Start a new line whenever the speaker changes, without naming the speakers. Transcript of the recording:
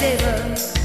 savor